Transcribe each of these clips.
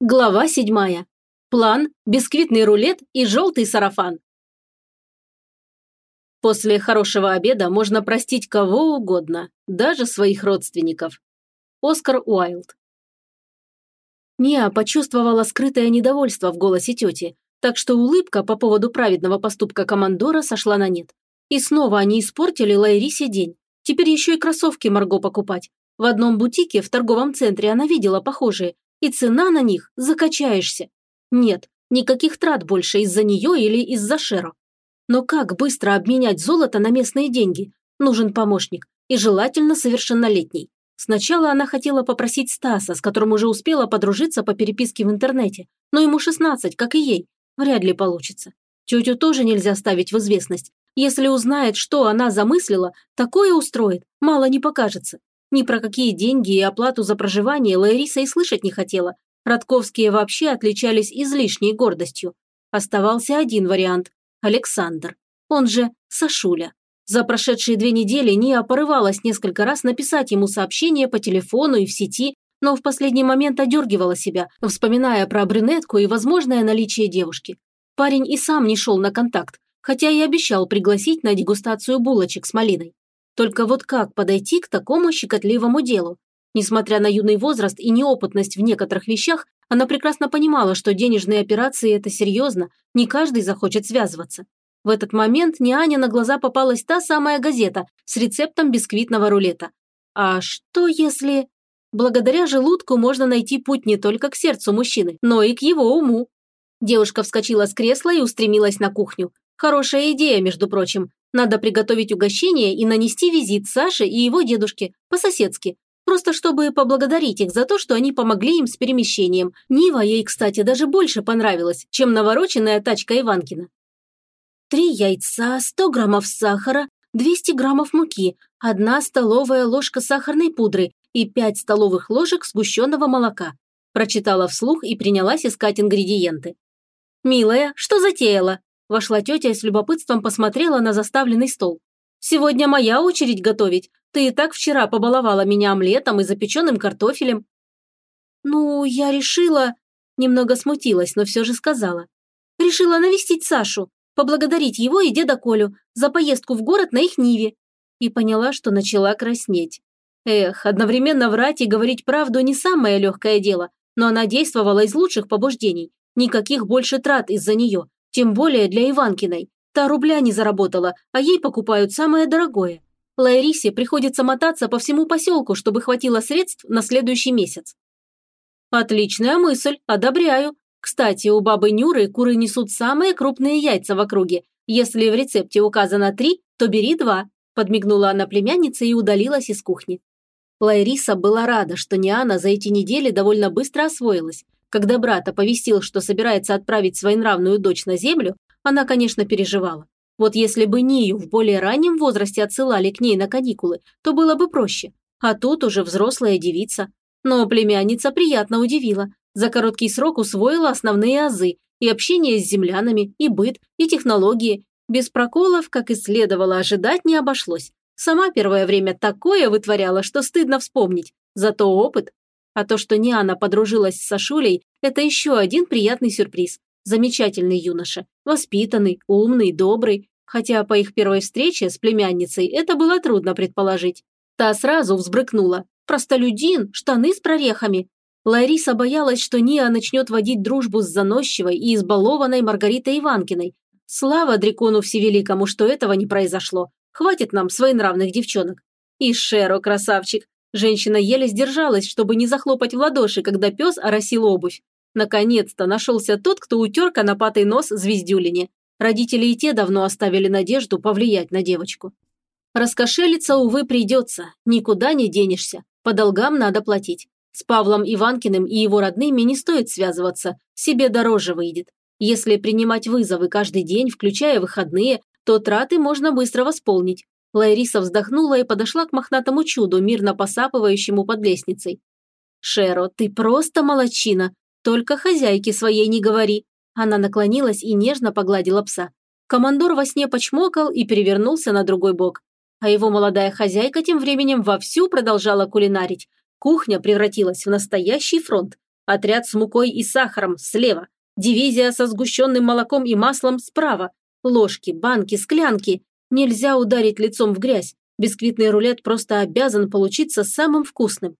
Глава седьмая. План, бисквитный рулет и желтый сарафан. После хорошего обеда можно простить кого угодно, даже своих родственников. Оскар Уайлд. Ниа почувствовала скрытое недовольство в голосе тети, так что улыбка по поводу праведного поступка командора сошла на нет. И снова они испортили Лайрисе день. Теперь еще и кроссовки Марго покупать. В одном бутике в торговом центре она видела похожие, и цена на них закачаешься. Нет, никаких трат больше из-за нее или из-за Шеро. Но как быстро обменять золото на местные деньги? Нужен помощник, и желательно совершеннолетний. Сначала она хотела попросить Стаса, с которым уже успела подружиться по переписке в интернете, но ему 16, как и ей. Вряд ли получится. Тетю тоже нельзя ставить в известность. Если узнает, что она замыслила, такое устроит, мало не покажется. Ни про какие деньги и оплату за проживание Лариса и слышать не хотела. Родковские вообще отличались излишней гордостью. Оставался один вариант – Александр. Он же Сашуля. За прошедшие две недели Ния порывалась несколько раз написать ему сообщение по телефону и в сети, но в последний момент одергивала себя, вспоминая про брюнетку и возможное наличие девушки. Парень и сам не шел на контакт, хотя и обещал пригласить на дегустацию булочек с малиной. Только вот как подойти к такому щекотливому делу? Несмотря на юный возраст и неопытность в некоторых вещах, она прекрасно понимала, что денежные операции – это серьезно, не каждый захочет связываться. В этот момент Аня на глаза попалась та самая газета с рецептом бисквитного рулета. А что если... Благодаря желудку можно найти путь не только к сердцу мужчины, но и к его уму. Девушка вскочила с кресла и устремилась на кухню. Хорошая идея, между прочим. Надо приготовить угощение и нанести визит Саше и его дедушке, по-соседски. Просто чтобы поблагодарить их за то, что они помогли им с перемещением. Нива ей, кстати, даже больше понравилась, чем навороченная тачка Иванкина. Три яйца, 100 граммов сахара, 200 граммов муки, одна столовая ложка сахарной пудры и 5 столовых ложек сгущенного молока. Прочитала вслух и принялась искать ингредиенты. «Милая, что затеяла?» Вошла тетя и с любопытством посмотрела на заставленный стол. «Сегодня моя очередь готовить. Ты и так вчера побаловала меня омлетом и запеченным картофелем». «Ну, я решила...» Немного смутилась, но все же сказала. «Решила навестить Сашу, поблагодарить его и деда Колю за поездку в город на их Ниве». И поняла, что начала краснеть. Эх, одновременно врать и говорить правду не самое легкое дело, но она действовала из лучших побуждений. Никаких больше трат из-за нее. Тем более для Иванкиной. Та рубля не заработала, а ей покупают самое дорогое. Лайрисе приходится мотаться по всему поселку, чтобы хватило средств на следующий месяц. Отличная мысль, одобряю. Кстати, у бабы Нюры куры несут самые крупные яйца в округе. Если в рецепте указано три, то бери два. Подмигнула она племяннице и удалилась из кухни. Лайриса была рада, что Ниана за эти недели довольно быстро освоилась. Когда брат оповестил, что собирается отправить своенравную дочь на землю, она, конечно, переживала. Вот если бы Нию в более раннем возрасте отсылали к ней на каникулы, то было бы проще. А тут уже взрослая девица. Но племянница приятно удивила. За короткий срок усвоила основные азы и общение с землянами, и быт, и технологии. Без проколов, как и следовало ожидать, не обошлось. Сама первое время такое вытворяла, что стыдно вспомнить. Зато опыт а то, что Ниана подружилась с Сашулей, это еще один приятный сюрприз. Замечательный юноша, воспитанный, умный, добрый. Хотя по их первой встрече с племянницей это было трудно предположить. Та сразу взбрыкнула. Простолюдин, штаны с прорехами. Лариса боялась, что Ния начнет водить дружбу с заносчивой и избалованной Маргаритой Иванкиной. Слава Дракону Всевеликому, что этого не произошло. Хватит нам своенравных девчонок. И Шеро, красавчик. Женщина еле сдержалась, чтобы не захлопать в ладоши, когда пес оросил обувь. Наконец-то нашелся тот, кто утер конопатый нос звездюлине. Родители и те давно оставили надежду повлиять на девочку. Раскошелиться, увы, придется. Никуда не денешься. По долгам надо платить. С Павлом Иванкиным и его родными не стоит связываться. Себе дороже выйдет. Если принимать вызовы каждый день, включая выходные, то траты можно быстро восполнить. Лайриса вздохнула и подошла к мохнатому чуду, мирно посапывающему под лестницей. «Шеро, ты просто молочина. Только хозяйке своей не говори». Она наклонилась и нежно погладила пса. Командор во сне почмокал и перевернулся на другой бок. А его молодая хозяйка тем временем вовсю продолжала кулинарить. Кухня превратилась в настоящий фронт. Отряд с мукой и сахаром слева. Дивизия со сгущенным молоком и маслом справа. Ложки, банки, склянки. Нельзя ударить лицом в грязь. Бисквитный рулет просто обязан получиться самым вкусным.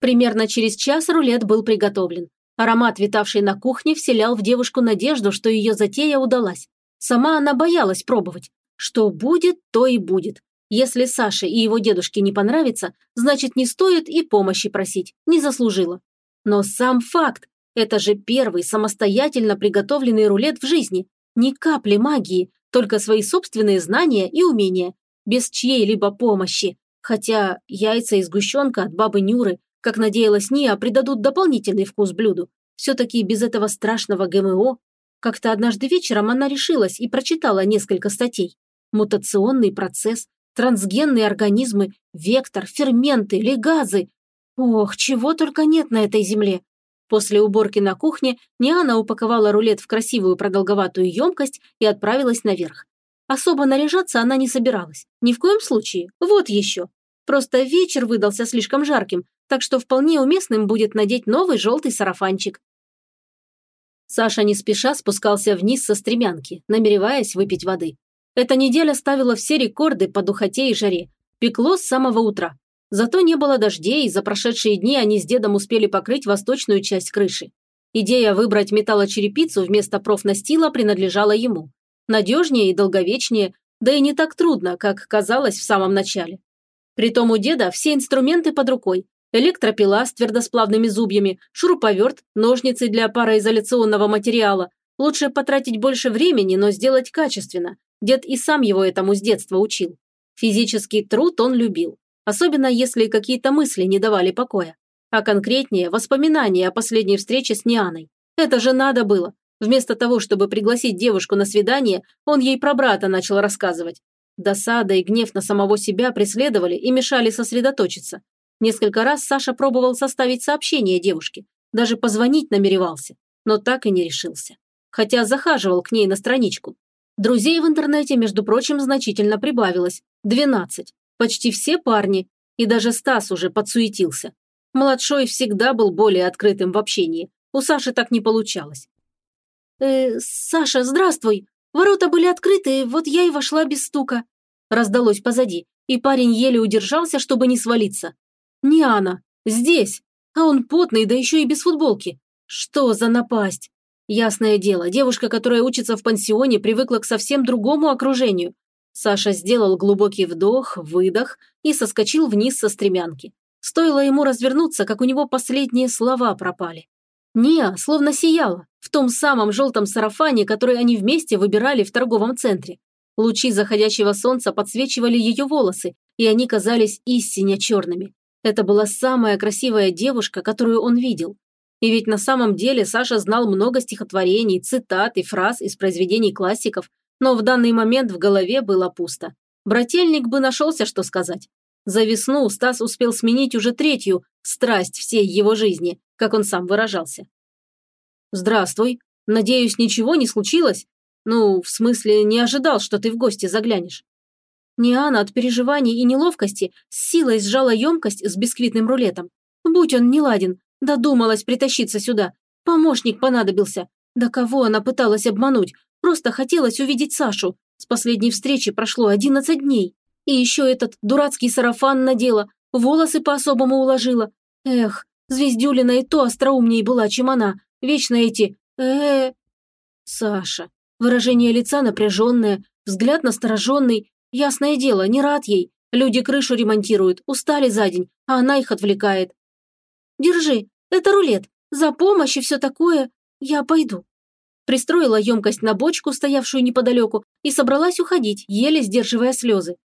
Примерно через час рулет был приготовлен. Аромат, витавший на кухне, вселял в девушку надежду, что ее затея удалась. Сама она боялась пробовать. Что будет, то и будет. Если Саше и его дедушке не понравится, значит не стоит и помощи просить, не заслужила. Но сам факт, это же первый самостоятельно приготовленный рулет в жизни. Ни капли магии, только свои собственные знания и умения, без чьей-либо помощи. Хотя яйца и сгущенка от бабы Нюры, как надеялась Ния, придадут дополнительный вкус блюду. Все-таки без этого страшного ГМО. Как-то однажды вечером она решилась и прочитала несколько статей. Мутационный процесс, трансгенные организмы, вектор, ферменты, легазы. Ох, чего только нет на этой земле. После уборки на кухне Ниана упаковала рулет в красивую продолговатую емкость и отправилась наверх. Особо наряжаться она не собиралась. Ни в коем случае. Вот еще. Просто вечер выдался слишком жарким, так что вполне уместным будет надеть новый желтый сарафанчик. Саша не спеша спускался вниз со стремянки, намереваясь выпить воды. Эта неделя ставила все рекорды по духоте и жаре. Пекло с самого утра. Зато не было дождей, и за прошедшие дни они с дедом успели покрыть восточную часть крыши. Идея выбрать металлочерепицу вместо профнастила принадлежала ему. Надежнее и долговечнее, да и не так трудно, как казалось в самом начале. Притом у деда все инструменты под рукой. Электропила с твердосплавными зубьями, шуруповерт, ножницы для пароизоляционного материала. Лучше потратить больше времени, но сделать качественно. Дед и сам его этому с детства учил. Физический труд он любил. Особенно если какие-то мысли не давали покоя. А конкретнее, воспоминания о последней встрече с Нианой. Это же надо было. Вместо того, чтобы пригласить девушку на свидание, он ей про брата начал рассказывать. Досада и гнев на самого себя преследовали и мешали сосредоточиться. Несколько раз Саша пробовал составить сообщение девушке, даже позвонить намеревался, но так и не решился. Хотя захаживал к ней на страничку. Друзей в интернете, между прочим, значительно прибавилось. 12. Почти все парни. И даже Стас уже подсуетился. Младшой всегда был более открытым в общении. У Саши так не получалось. «Э, Саша, здравствуй. Ворота были открыты, вот я и вошла без стука». Раздалось позади, и парень еле удержался, чтобы не свалиться. «Не Анна. Здесь. А он потный, да еще и без футболки. Что за напасть?» Ясное дело, девушка, которая учится в пансионе, привыкла к совсем другому окружению. Саша сделал глубокий вдох, выдох и соскочил вниз со стремянки. Стоило ему развернуться, как у него последние слова пропали. Ния словно сияла, в том самом желтом сарафане, который они вместе выбирали в торговом центре. Лучи заходящего солнца подсвечивали ее волосы, и они казались истинно черными. Это была самая красивая девушка, которую он видел. И ведь на самом деле Саша знал много стихотворений, цитат и фраз из произведений классиков, но в данный момент в голове было пусто. Брательник бы нашелся, что сказать. За весну Стас успел сменить уже третью страсть всей его жизни, как он сам выражался. «Здравствуй. Надеюсь, ничего не случилось? Ну, в смысле, не ожидал, что ты в гости заглянешь». Ниана от переживаний и неловкости с силой сжала емкость с бисквитным рулетом. Будь он неладен, додумалась притащиться сюда. Помощник понадобился. Да кого она пыталась обмануть? Просто хотелось увидеть Сашу. С последней встречи прошло одиннадцать дней. И еще этот дурацкий сарафан надела, волосы по-особому уложила. Эх, Звездюлина и то остроумнее была, чем она. Вечно эти -э, -э. Саша. Выражение лица напряженное, взгляд настороженный. Ясное дело, не рад ей. Люди крышу ремонтируют, устали за день, а она их отвлекает. «Держи, это рулет. За помощь и все такое. Я пойду». Пристроила емкость на бочку, стоявшую неподалеку, и собралась уходить, еле сдерживая слезы.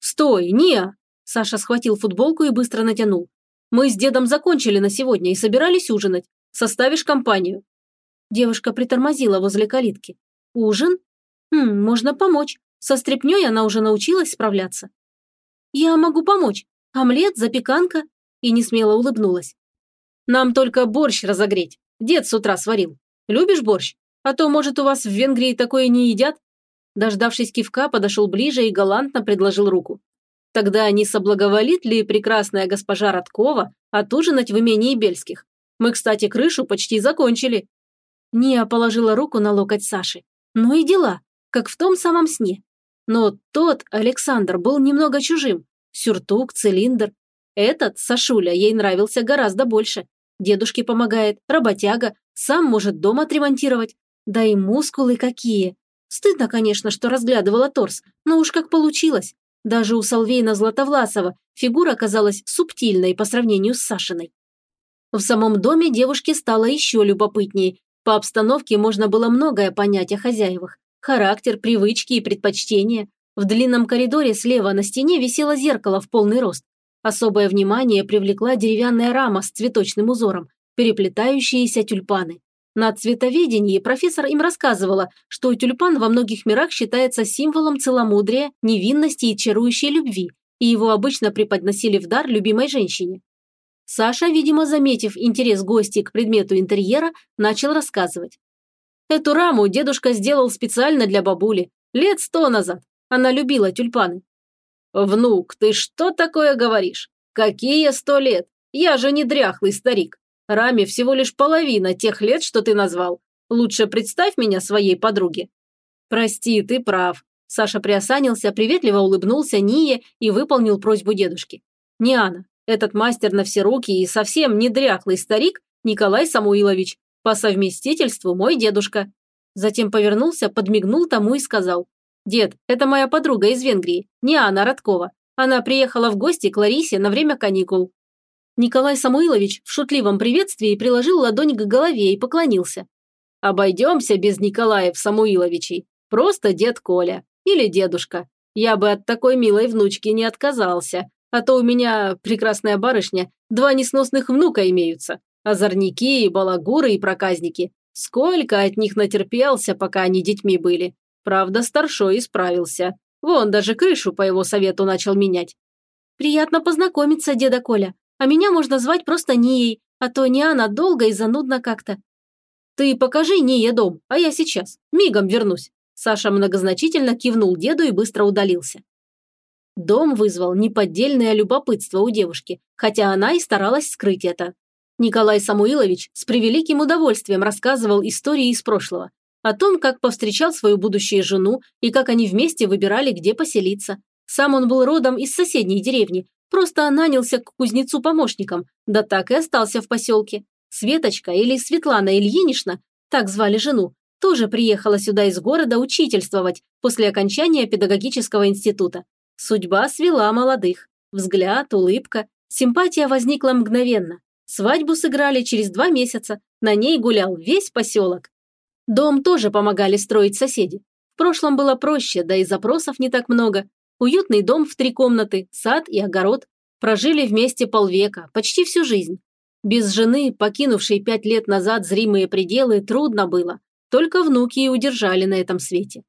«Стой, Ния!» Саша схватил футболку и быстро натянул. Мы с дедом закончили на сегодня и собирались ужинать. Составишь компанию?» Девушка притормозила возле калитки. «Ужин? Хм, можно помочь. Со стряпнёй она уже научилась справляться». «Я могу помочь. Омлет, запеканка?» И несмело улыбнулась. «Нам только борщ разогреть. Дед с утра сварил. Любишь борщ? А то, может, у вас в Венгрии такое не едят?» Дождавшись кивка, подошел ближе и галантно предложил руку. Тогда не соблаговолит ли прекрасная госпожа Радкова отужинать в имении Бельских? Мы, кстати, крышу почти закончили». Ния положила руку на локоть Саши. Ну и дела, как в том самом сне. Но тот Александр был немного чужим. Сюртук, цилиндр. Этот, Сашуля, ей нравился гораздо больше. Дедушке помогает, работяга, сам может дом отремонтировать. Да и мускулы какие. Стыдно, конечно, что разглядывала торс, но уж как получилось. Даже у Салвейна Златовласова фигура казалась субтильной по сравнению с Сашиной. В самом доме девушке стало еще любопытнее. По обстановке можно было многое понять о хозяевах. Характер, привычки и предпочтения. В длинном коридоре слева на стене висело зеркало в полный рост. Особое внимание привлекла деревянная рама с цветочным узором, переплетающиеся тюльпаны. На цветоведении профессор им рассказывала, что тюльпан во многих мирах считается символом целомудрия, невинности и чарующей любви, и его обычно преподносили в дар любимой женщине. Саша, видимо, заметив интерес гостей к предмету интерьера, начал рассказывать. Эту раму дедушка сделал специально для бабули, лет сто назад. Она любила тюльпаны. «Внук, ты что такое говоришь? Какие сто лет? Я же не дряхлый старик. Раме всего лишь половина тех лет, что ты назвал. Лучше представь меня своей подруге». «Прости, ты прав». Саша приосанился, приветливо улыбнулся Ние и выполнил просьбу дедушки. «Ниана, этот мастер на все руки и совсем не дряхлый старик Николай Самуилович, по совместительству мой дедушка». Затем повернулся, подмигнул тому и сказал. «Дед, это моя подруга из Венгрии, не Анна Родкова. Она приехала в гости к Ларисе на время каникул». Николай Самуилович в шутливом приветствии приложил ладонь к голове и поклонился. «Обойдемся без Николаев Самуиловичей. Просто дед Коля. Или дедушка. Я бы от такой милой внучки не отказался. А то у меня, прекрасная барышня, два несносных внука имеются. Озорники и балагуры и проказники. Сколько от них натерпелся, пока они детьми были. Правда, старшой исправился. Вон, даже крышу по его совету начал менять. «Приятно познакомиться, деда Коля. А меня можно звать просто Нией, а то не она долго и занудно как-то». «Ты покажи Ния дом, а я сейчас. Мигом вернусь». Саша многозначительно кивнул деду и быстро удалился. Дом вызвал неподдельное любопытство у девушки, хотя она и старалась скрыть это. Николай Самуилович с превеликим удовольствием рассказывал истории из прошлого о том, как повстречал свою будущую жену и как они вместе выбирали, где поселиться. Сам он был родом из соседней деревни, просто нанялся к кузнецу помощником, да так и остался в поселке. Светочка или Светлана Ильинична, так звали жену, тоже приехала сюда из города учительствовать после окончания педагогического института. Судьба свела молодых. Взгляд, улыбка, симпатия возникла мгновенно. Свадьбу сыграли через два месяца, на ней гулял весь поселок. Дом тоже помогали строить соседи. В прошлом было проще, да и запросов не так много. Уютный дом в три комнаты, сад и огород. Прожили вместе полвека, почти всю жизнь. Без жены, покинувшей пять лет назад зримые пределы, трудно было. Только внуки и удержали на этом свете.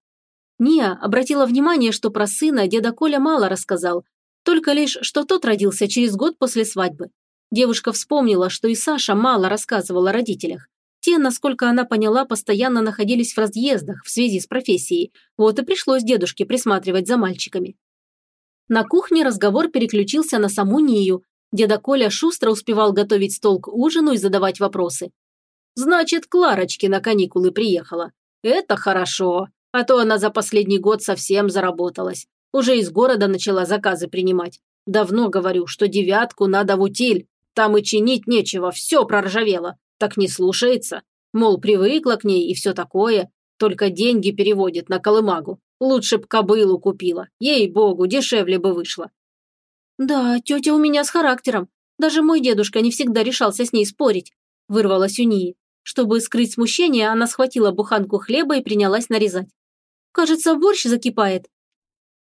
Ния обратила внимание, что про сына деда Коля мало рассказал, только лишь, что тот родился через год после свадьбы. Девушка вспомнила, что и Саша мало рассказывал о родителях. Те, насколько она поняла, постоянно находились в разъездах в связи с профессией, вот и пришлось дедушке присматривать за мальчиками. На кухне разговор переключился на саму Нию. Деда Коля шустро успевал готовить стол к ужину и задавать вопросы. «Значит, Кларочки на каникулы приехала. Это хорошо, а то она за последний год совсем заработалась. Уже из города начала заказы принимать. Давно говорю, что девятку надо в утиль. Там и чинить нечего, все проржавело так не слушается. Мол, привыкла к ней и все такое, только деньги переводит на колымагу. Лучше б кобылу купила, ей-богу, дешевле бы вышло. Да, тетя у меня с характером. Даже мой дедушка не всегда решался с ней спорить. Вырвалась у Нии. Чтобы скрыть смущение, она схватила буханку хлеба и принялась нарезать. Кажется, борщ закипает.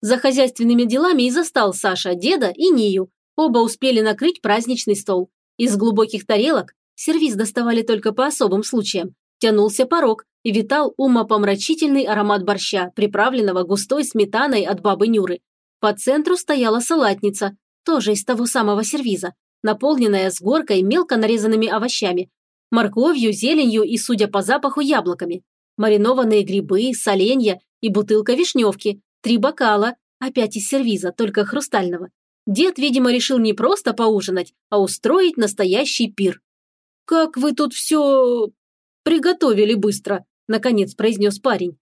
За хозяйственными делами и застал Саша деда и Нию. Оба успели накрыть праздничный стол. Из глубоких тарелок сервиз доставали только по особым случаям, тянулся порог и витал умопомрачительный аромат борща, приправленного густой сметаной от бабы Нюры. По центру стояла салатница, тоже из того самого сервиза, наполненная с горкой мелко нарезанными овощами, морковью, зеленью и, судя по запаху, яблоками. Маринованные грибы, соленья и бутылка вишневки, три бокала, опять из сервиза, только хрустального. Дед, видимо, решил не просто поужинать, а устроить настоящий пир. Как вы тут все приготовили быстро», – наконец произнес парень.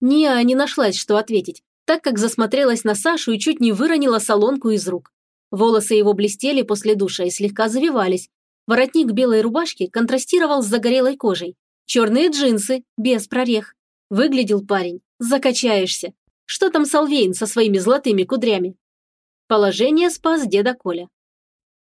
Ния не нашлась, что ответить, так как засмотрелась на Сашу и чуть не выронила солонку из рук. Волосы его блестели после душа и слегка завивались. Воротник белой рубашки контрастировал с загорелой кожей. Черные джинсы, без прорех. Выглядел парень. Закачаешься. Что там Салвейн со своими золотыми кудрями? Положение спас деда Коля.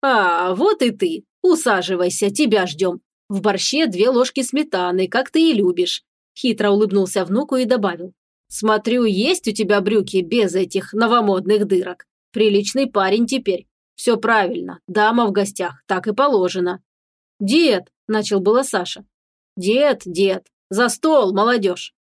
«А, вот и ты. Усаживайся, тебя ждем. В борще две ложки сметаны, как ты и любишь». Хитро улыбнулся внуку и добавил. «Смотрю, есть у тебя брюки без этих новомодных дырок. Приличный парень теперь. Все правильно, дама в гостях, так и положено». «Дед», – начал было Саша. «Дед, дед, за стол, молодежь!»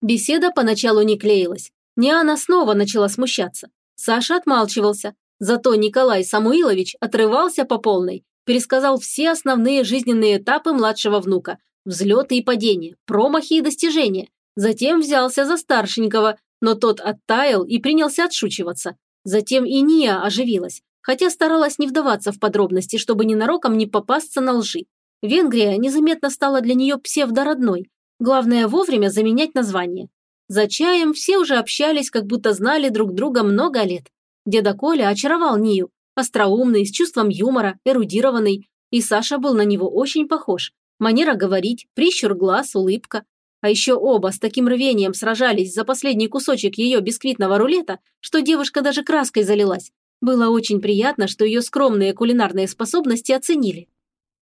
Беседа поначалу не клеилась. Ниана снова начала смущаться. Саша отмалчивался. Зато Николай Самуилович отрывался по полной, пересказал все основные жизненные этапы младшего внука, взлеты и падения, промахи и достижения. Затем взялся за старшенького, но тот оттаял и принялся отшучиваться. Затем и Ния оживилась, хотя старалась не вдаваться в подробности, чтобы ненароком не попасться на лжи. Венгрия незаметно стала для нее псевдородной. Главное вовремя заменять название. За чаем все уже общались, как будто знали друг друга много лет. Деда Коля очаровал Нию, остроумный, с чувством юмора, эрудированный, и Саша был на него очень похож. Манера говорить, прищур глаз, улыбка. А еще оба с таким рвением сражались за последний кусочек ее бисквитного рулета, что девушка даже краской залилась. Было очень приятно, что ее скромные кулинарные способности оценили.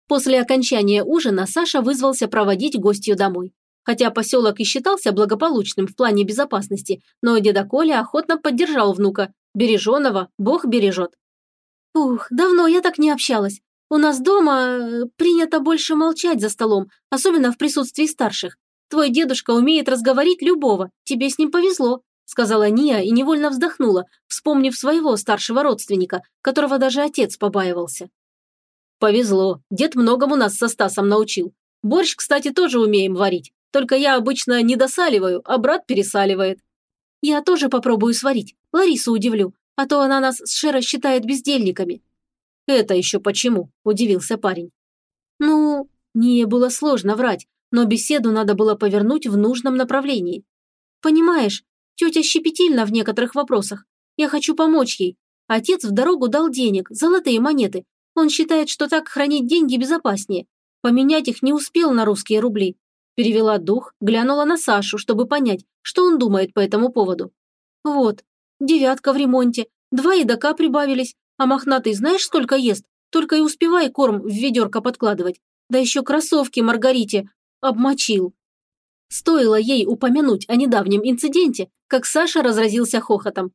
После окончания ужина Саша вызвался проводить гостью домой. Хотя поселок и считался благополучным в плане безопасности, но деда Коля охотно поддержал внука. Береженого Бог бережет. «Ух, давно я так не общалась. У нас дома э, принято больше молчать за столом, особенно в присутствии старших. Твой дедушка умеет разговорить любого, тебе с ним повезло», сказала Ния и невольно вздохнула, вспомнив своего старшего родственника, которого даже отец побаивался. Повезло, дед многому нас со Стасом научил. Борщ, кстати, тоже умеем варить. Только я обычно не досаливаю, а брат пересаливает. Я тоже попробую сварить. Ларису удивлю, а то она нас с Шера считает бездельниками. Это еще почему? Удивился парень. Ну, не было сложно врать, но беседу надо было повернуть в нужном направлении. Понимаешь, тетя щепетильна в некоторых вопросах. Я хочу помочь ей. Отец в дорогу дал денег, золотые монеты, он считает, что так хранить деньги безопаснее. Поменять их не успел на русские рубли. Перевела дух, глянула на Сашу, чтобы понять, что он думает по этому поводу. Вот, девятка в ремонте, два едока прибавились, а мохнатый знаешь, сколько ест? Только и успевай корм в ведерко подкладывать. Да еще кроссовки Маргарите обмочил. Стоило ей упомянуть о недавнем инциденте, как Саша разразился хохотом.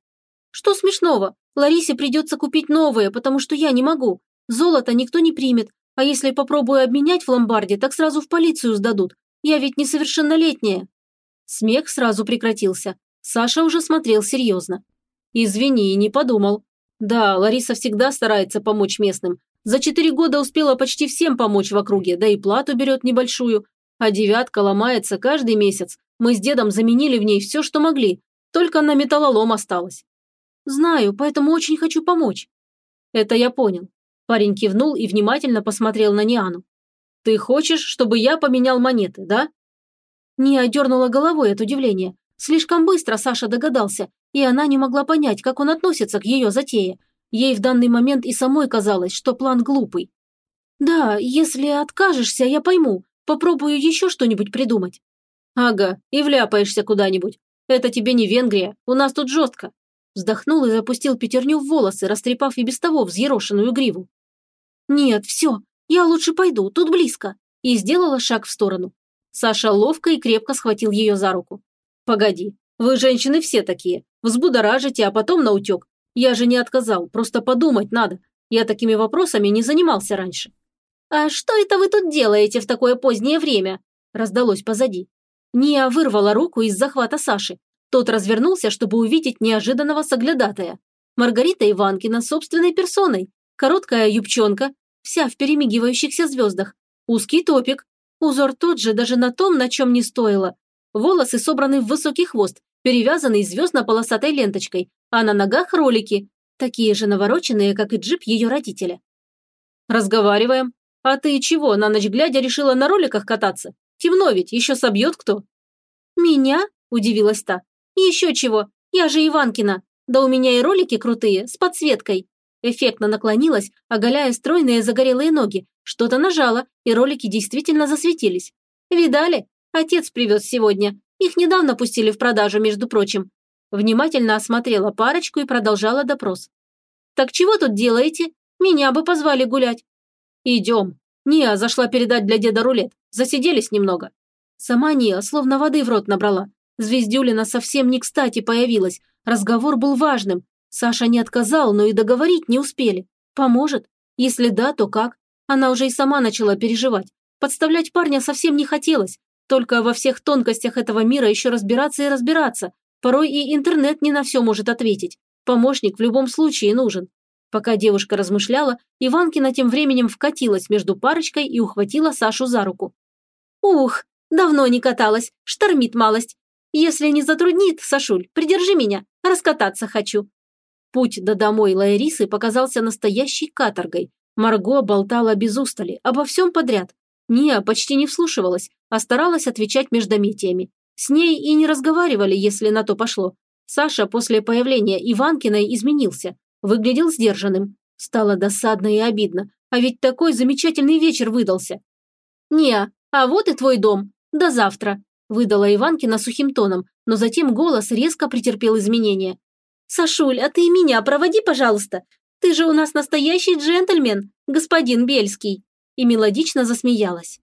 Что смешного? Ларисе придется купить новые, потому что я не могу. Золото никто не примет, а если попробую обменять в ломбарде, так сразу в полицию сдадут. Я ведь несовершеннолетняя». Смех сразу прекратился. Саша уже смотрел серьезно. «Извини, не подумал. Да, Лариса всегда старается помочь местным. За четыре года успела почти всем помочь в округе, да и плату берет небольшую. А девятка ломается каждый месяц. Мы с дедом заменили в ней все, что могли. Только на металлолом осталось. Знаю, поэтому очень хочу помочь. Это я понял. Парень кивнул и внимательно посмотрел на Ниану. «Ты хочешь, чтобы я поменял монеты, да?» Ния дернула головой от удивления. Слишком быстро Саша догадался, и она не могла понять, как он относится к ее затее. Ей в данный момент и самой казалось, что план глупый. «Да, если откажешься, я пойму. Попробую еще что-нибудь придумать». «Ага, и вляпаешься куда-нибудь. Это тебе не Венгрия, у нас тут жестко». Вздохнул и запустил пятерню в волосы, растрепав и без того взъерошенную гриву. «Нет, все, я лучше пойду, тут близко», и сделала шаг в сторону. Саша ловко и крепко схватил ее за руку. «Погоди, вы, женщины, все такие. Взбудоражите, а потом наутек. Я же не отказал, просто подумать надо. Я такими вопросами не занимался раньше». «А что это вы тут делаете в такое позднее время?» раздалось позади. Ния вырвала руку из захвата Саши. Тот развернулся, чтобы увидеть неожиданного соглядатая. Маргарита Иванкина собственной персоной. Короткая юбчонка, вся в перемигивающихся звездах. Узкий топик. Узор тот же даже на том, на чем не стоило. Волосы собраны в высокий хвост, перевязанный звездно-полосатой ленточкой, а на ногах ролики, такие же навороченные, как и джип ее родителя. «Разговариваем. А ты чего, на ночь глядя решила на роликах кататься? Темно ведь, еще собьет кто?» «Меня?» – удивилась та. «Еще чего, я же Иванкина. Да у меня и ролики крутые, с подсветкой». Эффектно наклонилась, оголяя стройные загорелые ноги. Что-то нажала, и ролики действительно засветились. «Видали? Отец привез сегодня. Их недавно пустили в продажу, между прочим». Внимательно осмотрела парочку и продолжала допрос. «Так чего тут делаете? Меня бы позвали гулять». «Идем». Ния зашла передать для деда рулет. Засиделись немного. Сама Ния словно воды в рот набрала. Звездюлина совсем не кстати появилась. Разговор был важным. Саша не отказал, но и договорить не успели. Поможет? Если да, то как? Она уже и сама начала переживать. Подставлять парня совсем не хотелось. Только во всех тонкостях этого мира еще разбираться и разбираться. Порой и интернет не на все может ответить. Помощник в любом случае нужен. Пока девушка размышляла, Иванкина тем временем вкатилась между парочкой и ухватила Сашу за руку. «Ух, давно не каталась, штормит малость. Если не затруднит, Сашуль, придержи меня, раскататься хочу». Путь до домой Лаэрисы показался настоящей каторгой. Марго болтала без устали, обо всем подряд. Ния почти не вслушивалась, а старалась отвечать междометиями. С ней и не разговаривали, если на то пошло. Саша после появления Иванкиной изменился. Выглядел сдержанным. Стало досадно и обидно. А ведь такой замечательный вечер выдался. «Ния, а вот и твой дом. До завтра», – выдала Иванкина сухим тоном, но затем голос резко претерпел изменения. «Сашуль, а ты меня проводи, пожалуйста. Ты же у нас настоящий джентльмен, господин Бельский!» И мелодично засмеялась.